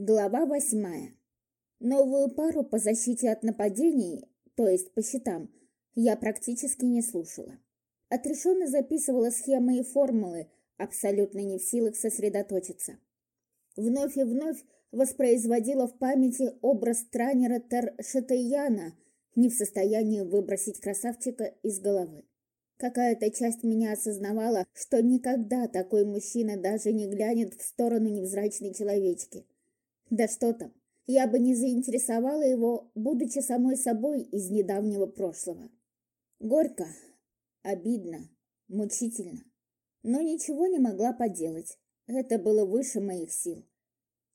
Глава восьмая. Новую пару по защите от нападений, то есть по счетам, я практически не слушала. Отрешенно записывала схемы и формулы, абсолютно не в силах сосредоточиться. Вновь и вновь воспроизводила в памяти образ тренера Тер Шатаяна, не в состоянии выбросить красавчика из головы. Какая-то часть меня осознавала, что никогда такой мужчина даже не глянет в сторону невзрачной человечки. Да что там, я бы не заинтересовала его, будучи самой собой из недавнего прошлого. Горько, обидно, мучительно. Но ничего не могла поделать. Это было выше моих сил.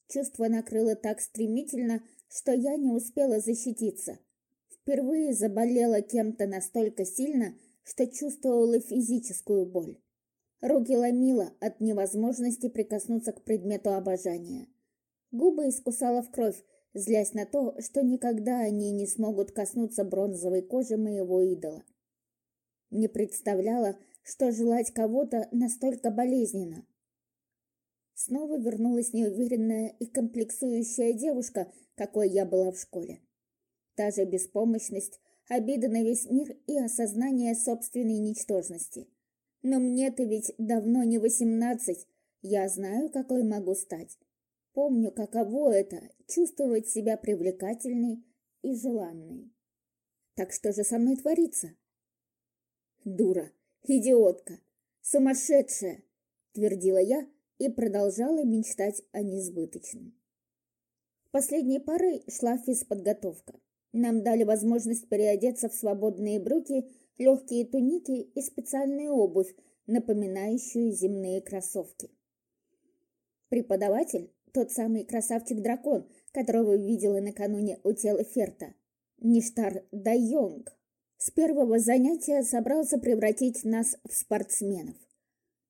Чувство накрыло так стремительно, что я не успела защититься. Впервые заболела кем-то настолько сильно, что чувствовала физическую боль. Руки ломило от невозможности прикоснуться к предмету обожания. Губы искусала в кровь, злясь на то, что никогда они не смогут коснуться бронзовой кожи моего идола. Не представляла, что желать кого-то настолько болезненно. Снова вернулась неуверенная и комплексующая девушка, какой я была в школе. Та же беспомощность, обида на весь мир и осознание собственной ничтожности. Но мне-то ведь давно не восемнадцать, я знаю, какой могу стать. Помню, каково это — чувствовать себя привлекательной и желанной. Так что же со мной творится? Дура, идиотка, сумасшедшая, твердила я и продолжала мечтать о несбыточном. Последней парой шла физподготовка. Нам дали возможность переодеться в свободные брюки, легкие туники и специальную обувь, напоминающую земные кроссовки. Преподаватель, тот самый красавчик-дракон, которого видела накануне у тела Ферта. Ништар Дайонг. С первого занятия собрался превратить нас в спортсменов.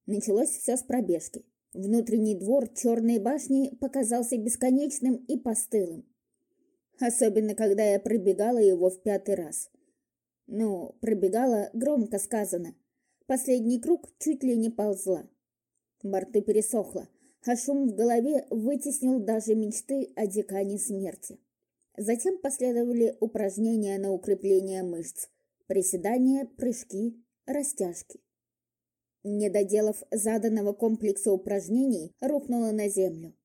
Началось все с пробежки. Внутренний двор Черной башни показался бесконечным и постылым. Особенно, когда я пробегала его в пятый раз. Ну, пробегала громко сказано. Последний круг чуть ли не ползла. Во рту пересохло а шум в голове вытеснил даже мечты о декане смерти. Затем последовали упражнения на укрепление мышц, приседания, прыжки, растяжки. Не доделав заданного комплекса упражнений, рухнула на землю.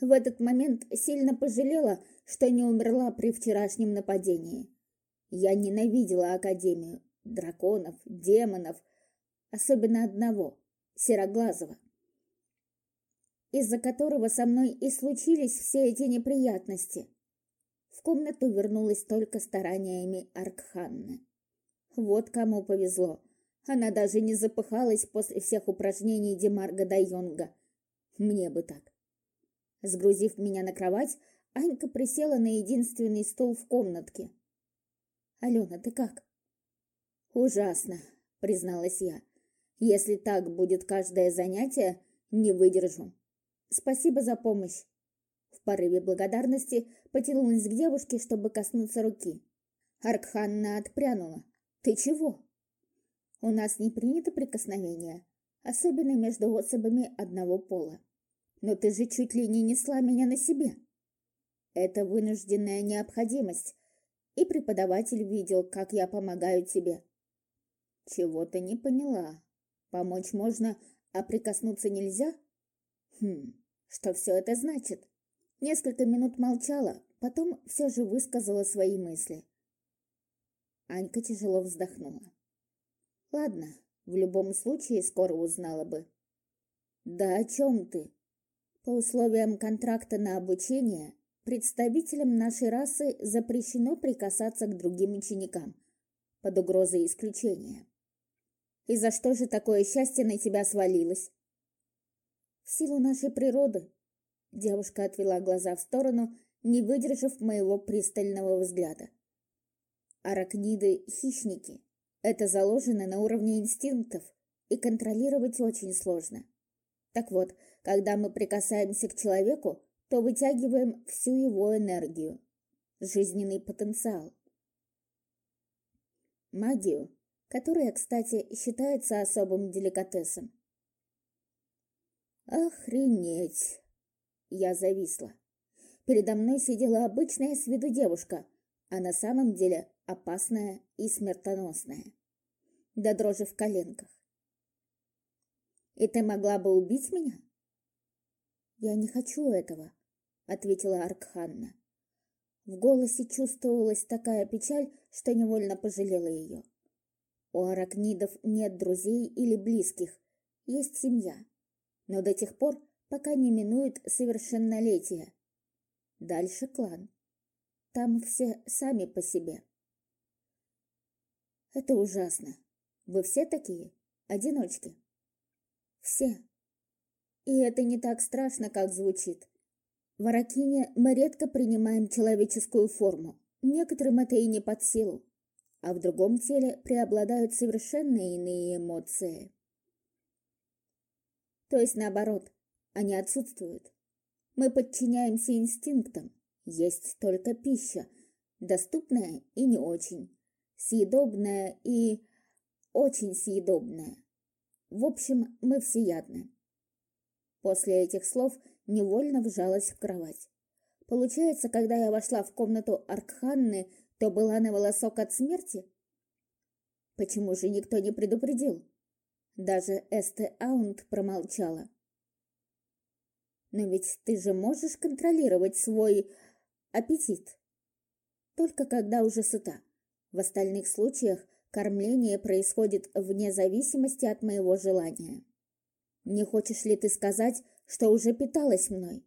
В этот момент сильно пожалела, что не умерла при вчерашнем нападении. Я ненавидела Академию, драконов, демонов, особенно одного, Сероглазого из-за которого со мной и случились все эти неприятности. В комнату вернулась только стараниями Аркханны. Вот кому повезло. Она даже не запыхалась после всех упражнений Демарга Дайонга. Мне бы так. Сгрузив меня на кровать, Анька присела на единственный стол в комнатке. «Алена, ты как?» «Ужасно», — призналась я. «Если так будет каждое занятие, не выдержу. Спасибо за помощь. В порыве благодарности потянулась к девушке, чтобы коснуться руки. Аркханна отпрянула. Ты чего? У нас не принято прикосновения, особенно между особами одного пола. Но ты же чуть ли не несла меня на себе. Это вынужденная необходимость, и преподаватель видел, как я помогаю тебе. Чего-то не поняла. Помочь можно, а прикоснуться нельзя? Хм, что все это значит? Несколько минут молчала, потом все же высказала свои мысли. Анька тяжело вздохнула. Ладно, в любом случае скоро узнала бы. Да о чем ты? По условиям контракта на обучение представителям нашей расы запрещено прикасаться к другим ученикам под угрозой исключения. И за что же такое счастье на тебя свалилось? В силу нашей природы. Девушка отвела глаза в сторону, не выдержав моего пристального взгляда. Аракниды — хищники. Это заложено на уровне инстинктов, и контролировать очень сложно. Так вот, когда мы прикасаемся к человеку, то вытягиваем всю его энергию, жизненный потенциал. Магию, которая, кстати, считается особым деликатесом. Охренеть! Я зависла. передо мной сидела обычная с виду девушка, а на самом деле опасная и смертоносная. До дрожи в коленках. «И ты могла бы убить меня?» «Я не хочу этого», — ответила Аркханна. В голосе чувствовалась такая печаль, что невольно пожалела ее. У аракнидов нет друзей или близких, есть семья. Но до тех пор, пока не минует совершеннолетие. Дальше клан. Там все сами по себе. Это ужасно. Вы все такие? Одиночки? Все. И это не так страшно, как звучит. В Аракине мы редко принимаем человеческую форму. Некоторым это и не под силу. А в другом теле преобладают совершенно иные эмоции. То есть наоборот, они отсутствуют. Мы подчиняемся инстинктам. Есть только пища, доступная и не очень, съедобная и очень съедобная. В общем, мы всеядны. После этих слов невольно вжалась в кровать. Получается, когда я вошла в комнату Аркханны, то была на волосок от смерти? Почему же никто не предупредил? Даже Эсте Аунт промолчала. Но ведь ты же можешь контролировать свой аппетит. Только когда уже сыта. В остальных случаях кормление происходит вне зависимости от моего желания. Не хочешь ли ты сказать, что уже питалась мной?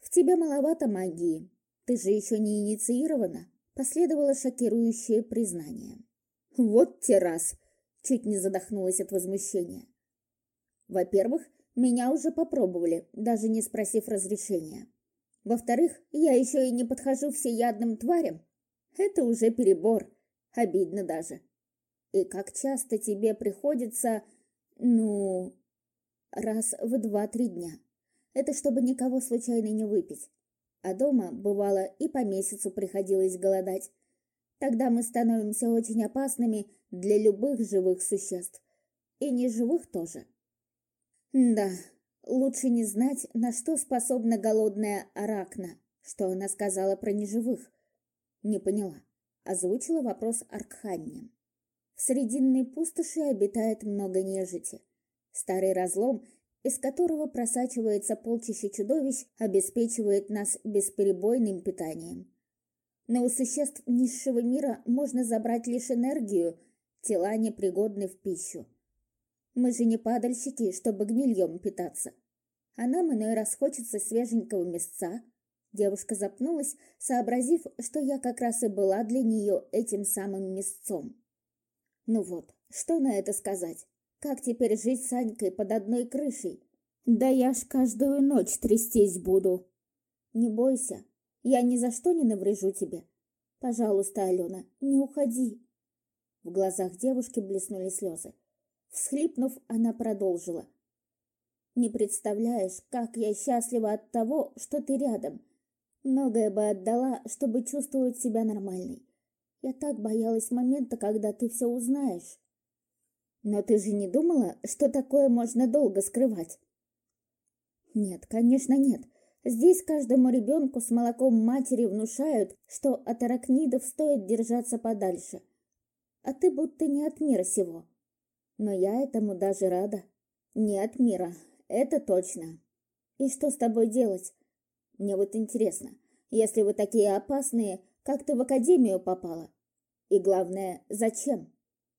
В тебе маловато магии. Ты же еще не инициирована. Последовало шокирующее признание. Вот те раз! Чуть не задохнулась от возмущения. Во-первых, меня уже попробовали, даже не спросив разрешения. Во-вторых, я еще и не подхожу всеядным тварям. Это уже перебор. Обидно даже. И как часто тебе приходится, ну, раз в два-три дня. Это чтобы никого случайно не выпить. А дома, бывало, и по месяцу приходилось голодать. Тогда мы становимся очень опасными для любых живых существ. И неживых тоже. Да, лучше не знать, на что способна голодная Аракна, что она сказала про неживых. Не поняла. Озвучила вопрос Аркханне. В срединной пустоши обитает много нежити. Старый разлом, из которого просачивается полчище чудовищ, обеспечивает нас бесперебойным питанием. Но у существ низшего мира можно забрать лишь энергию, тела непригодны в пищу. Мы же не падальщики, чтобы гнильем питаться. А нам иной раз хочется свеженького мясца. Девушка запнулась, сообразив, что я как раз и была для нее этим самым мясцом. Ну вот, что на это сказать? Как теперь жить с Анькой под одной крышей? Да я ж каждую ночь трястись буду. Не бойся, я ни за что не наврежу тебе. Пожалуйста, Алена, не уходи. В глазах девушки блеснули слезы. Всхлипнув, она продолжила. «Не представляешь, как я счастлива от того, что ты рядом. Многое бы отдала, чтобы чувствовать себя нормальной. Я так боялась момента, когда ты все узнаешь. Но ты же не думала, что такое можно долго скрывать?» «Нет, конечно, нет. Здесь каждому ребенку с молоком матери внушают, что от аракнидов стоит держаться подальше. А ты будто не от мира сего. Но я этому даже рада. Не от мира, это точно. И что с тобой делать? Мне вот интересно, если вы такие опасные, как ты в академию попала? И главное, зачем?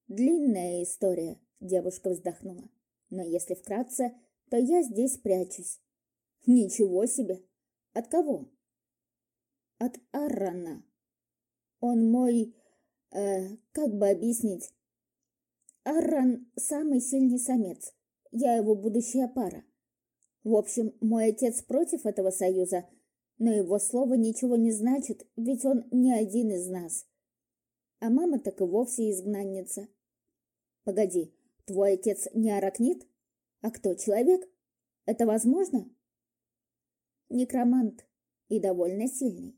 Длинная история, девушка вздохнула. Но если вкратце, то я здесь прячусь. Ничего себе! От кого? От Аррана. Он мой... Э, как бы объяснить? Арран – самый сильный самец. Я его будущая пара. В общем, мой отец против этого союза, но его слово ничего не значит, ведь он не один из нас. А мама так и вовсе изгнанница. Погоди, твой отец не аракнит? А кто, человек? Это возможно? Некромант и довольно сильный.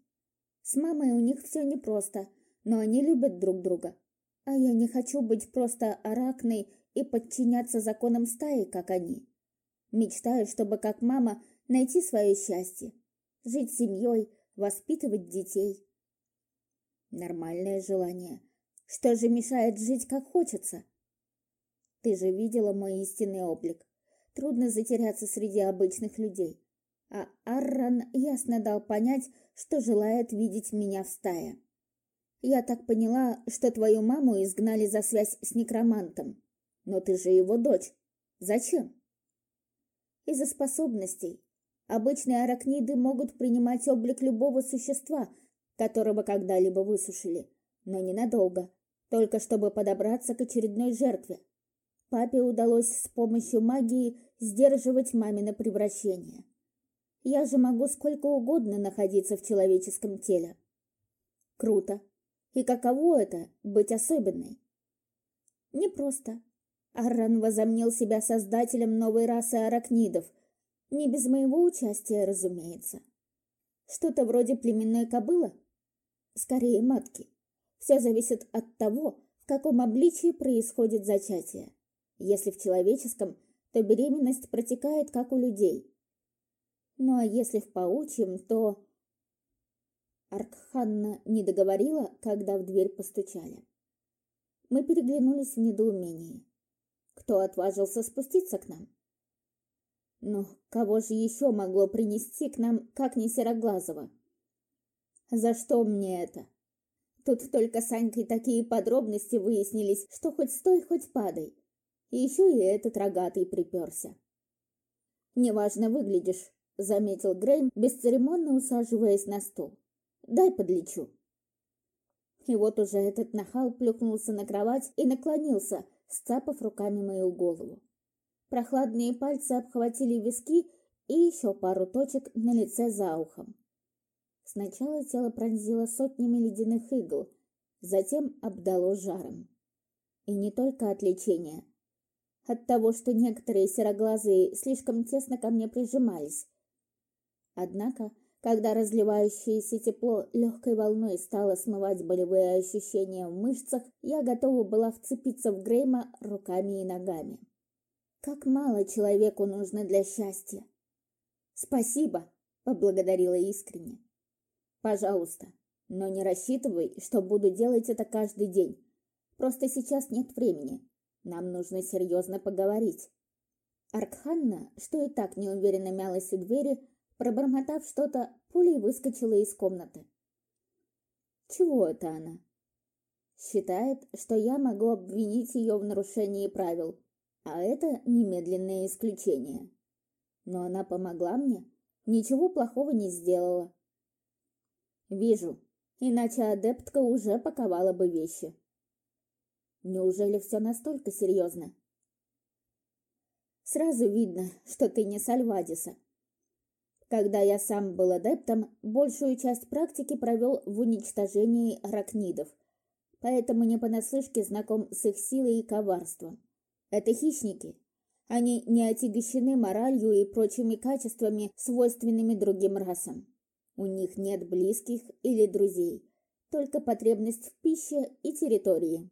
С мамой у них все непросто, но они любят друг друга. А я не хочу быть просто аракной и подчиняться законам стаи, как они. Мечтаю, чтобы, как мама, найти свое счастье. жить семьей, воспитывать детей. Нормальное желание. Что же мешает жить, как хочется? Ты же видела мой истинный облик. Трудно затеряться среди обычных людей. А Арран ясно дал понять, что желает видеть меня в стае. Я так поняла, что твою маму изгнали за связь с некромантом. Но ты же его дочь. Зачем? Из-за способностей. Обычные аракниды могут принимать облик любого существа, которого когда-либо высушили, но ненадолго, только чтобы подобраться к очередной жертве. Папе удалось с помощью магии сдерживать мамино превращение. Я же могу сколько угодно находиться в человеческом теле. Круто. И каково это — быть особенной? Непросто. Арран возомнил себя создателем новой расы аракнидов. Не без моего участия, разумеется. Что-то вроде племенной кобылы? Скорее, матки. Все зависит от того, в каком обличии происходит зачатие. Если в человеческом, то беременность протекает, как у людей. Ну а если в паучьем, то... Аркханна не договорила, когда в дверь постучали. Мы переглянулись в недоумении. Кто отважился спуститься к нам? Ну, кого же еще могло принести к нам, как не Сероглазого? За что мне это? Тут только с Анькой такие подробности выяснились, что хоть стой, хоть падай. И еще и этот рогатый приперся. «Неважно выглядишь», — заметил Грейм, бесцеремонно усаживаясь на стул. Дай подлечу. И вот уже этот нахал плюхнулся на кровать и наклонился, сцапав руками мою голову. Прохладные пальцы обхватили виски и еще пару точек на лице за ухом. Сначала тело пронзило сотнями ледяных игл, затем обдало жаром. И не только от лечения. От того, что некоторые сероглазые слишком тесно ко мне прижимались. Однако когда разливающееся тепло легкой волной стало смывать болевые ощущения в мышцах, я готова была вцепиться в Грейма руками и ногами. Как мало человеку нужно для счастья. «Спасибо», — поблагодарила искренне. «Пожалуйста, но не рассчитывай, что буду делать это каждый день. Просто сейчас нет времени. Нам нужно серьезно поговорить». Аркханна, что и так неуверенно мялась у двери, Пробормотав что-то, пулей выскочила из комнаты. Чего это она? Считает, что я могу обвинить ее в нарушении правил, а это немедленное исключение. Но она помогла мне, ничего плохого не сделала. Вижу, иначе адептка уже паковала бы вещи. Неужели все настолько серьезно? Сразу видно, что ты не Сальвадиса, когда я сам был адептом, большую часть практики провел в уничтожении аракнидов, поэтому не понаслышке знаком с их силой и коварством. Это хищники. Они не отягощены моралью и прочими качествами, свойственными другим расам. У них нет близких или друзей, только потребность в пище и территории.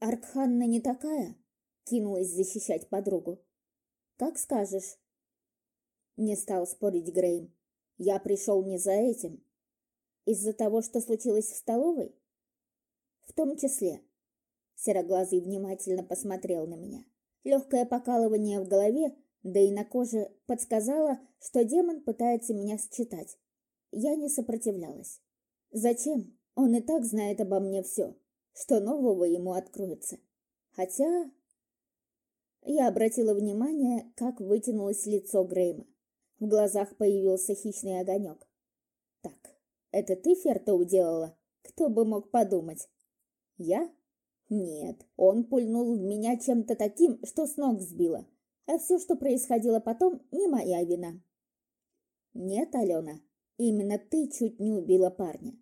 «Аркханна не такая?» — кинулась защищать подругу. «Как скажешь», не стал спорить Грейм. Я пришел не за этим. Из-за того, что случилось в столовой? В том числе. Сероглазый внимательно посмотрел на меня. Легкое покалывание в голове, да и на коже подсказало, что демон пытается меня считать. Я не сопротивлялась. Зачем? Он и так знает обо мне все. Что нового ему откроется? Хотя... Я обратила внимание, как вытянулось лицо Грейма. В глазах появился хищный огонек. «Так, это ты Ферта уделала? Кто бы мог подумать?» «Я? Нет, он пульнул в меня чем-то таким, что с ног сбило. А все, что происходило потом, не моя вина». «Нет, Алена, именно ты чуть не убила парня.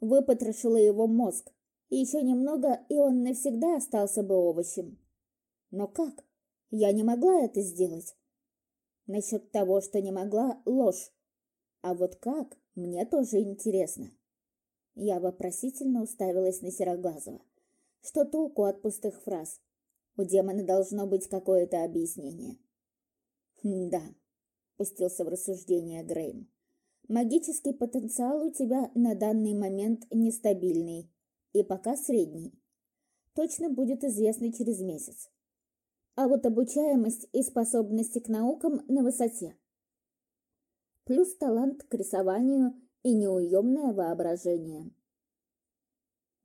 Выпотрошила его мозг. Еще немного, и он навсегда остался бы овощем. Но как? Я не могла это сделать. Насчет того, что не могла, ложь. А вот как, мне тоже интересно. Я вопросительно уставилась на Сероглазого. Что толку от пустых фраз? У демона должно быть какое-то объяснение. «Да», — пустился в рассуждение Грейм. Магический потенциал у тебя на данный момент нестабильный и пока средний. Точно будет известно через месяц. А вот обучаемость и способности к наукам на высоте. Плюс талант к рисованию и неуемное воображение.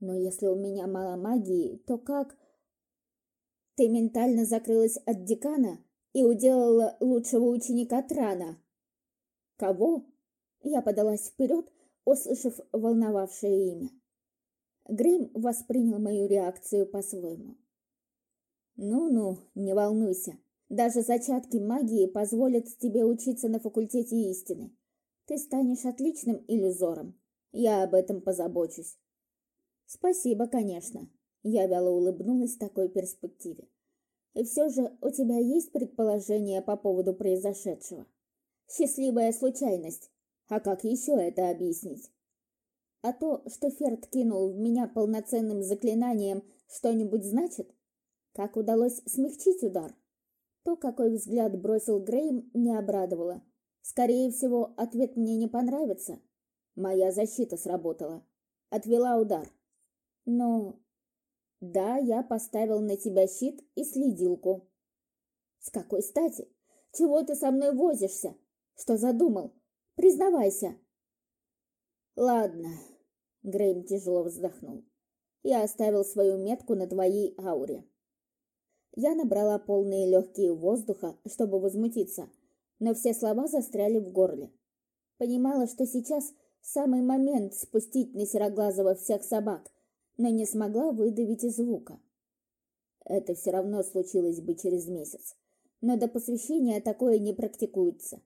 Но если у меня мало магии, то как... Ты ментально закрылась от декана и уделала лучшего ученика Трана. Кого? Я подалась вперед, услышав волновавшее имя. Грим воспринял мою реакцию по-своему. «Ну-ну, не волнуйся. Даже зачатки магии позволят тебе учиться на факультете истины. Ты станешь отличным иллюзором. Я об этом позабочусь. Спасибо, конечно. Я вяло улыбнулась такой перспективе. И все же у тебя есть предположение по поводу произошедшего? Счастливая случайность. А как еще это объяснить? А то, что Ферд кинул в меня полноценным заклинанием, что-нибудь значит? Как удалось смягчить удар? То, какой взгляд бросил Грейм, не обрадовало. Скорее всего, ответ мне не понравится. Моя защита сработала. Отвела удар. Но... Да, я поставил на тебя щит и следилку. С какой стати? Чего ты со мной возишься? Что задумал? Признавайся. Ладно. Грейм тяжело вздохнул. Я оставил свою метку на твоей ауре. Я набрала полные легкие воздуха, чтобы возмутиться, но все слова застряли в горле. Понимала, что сейчас самый момент спустить на Сероглазого всех собак, но не смогла выдавить и звука. Это все равно случилось бы через месяц. Но до посвящения такое не практикуется.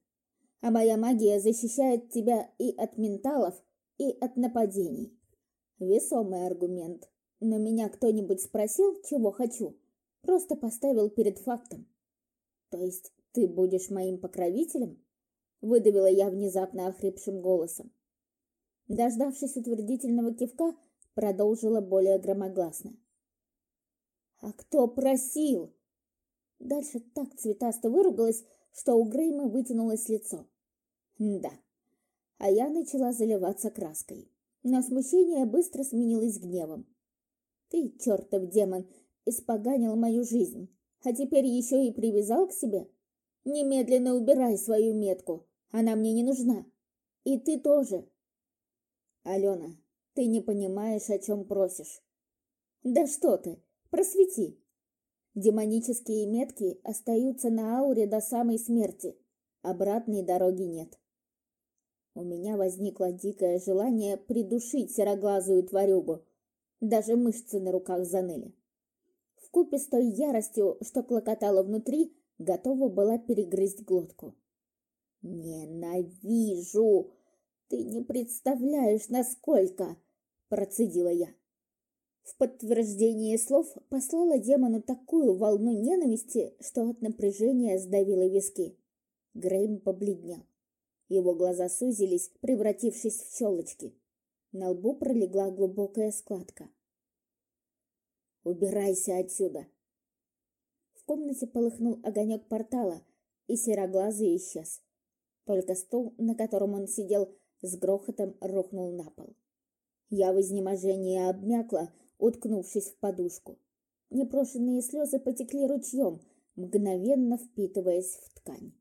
А моя магия защищает тебя и от менталов, и от нападений. Весомый аргумент. Но меня кто-нибудь спросил, чего хочу? Просто поставил перед фактом. То есть ты будешь моим покровителем? Выдавила я внезапно охрипшим голосом. Дождавшись утвердительного кивка, продолжила более громогласно. «А кто просил?» Дальше так цветасто выругалась, что у Грейма вытянулось лицо. Да, а я начала заливаться краской. Но смущение быстро сменилось гневом. «Ты, чертов демон, испоганил мою жизнь, а теперь еще и привязал к себе? Немедленно убирай свою метку, она мне не нужна. И ты тоже». «Алена, ты не понимаешь, о чем просишь. Да что ты, просвети. Демонические метки остаются на ауре до самой смерти. Обратной дороги нет. У меня возникло дикое желание придушить сероглазую тварюгу. Даже мышцы на руках заныли. Вкупе с той яростью, что клокотала внутри, готова была перегрызть глотку. «Ненавижу! Ты не представляешь, насколько!» процедила я. В подтверждение слов послала демону такую волну ненависти, что от напряжения сдавило виски. Грейм побледнел. Его глаза сузились, превратившись в щелочки. На лбу пролегла глубокая складка. «Убирайся отсюда!» В комнате полыхнул огонек портала, и сероглазый исчез. Только стул, на котором он сидел, с грохотом рухнул на пол. Я в изнеможении обмякла, уткнувшись в подушку. Непрошенные слезы потекли ручьем, мгновенно впитываясь в ткань.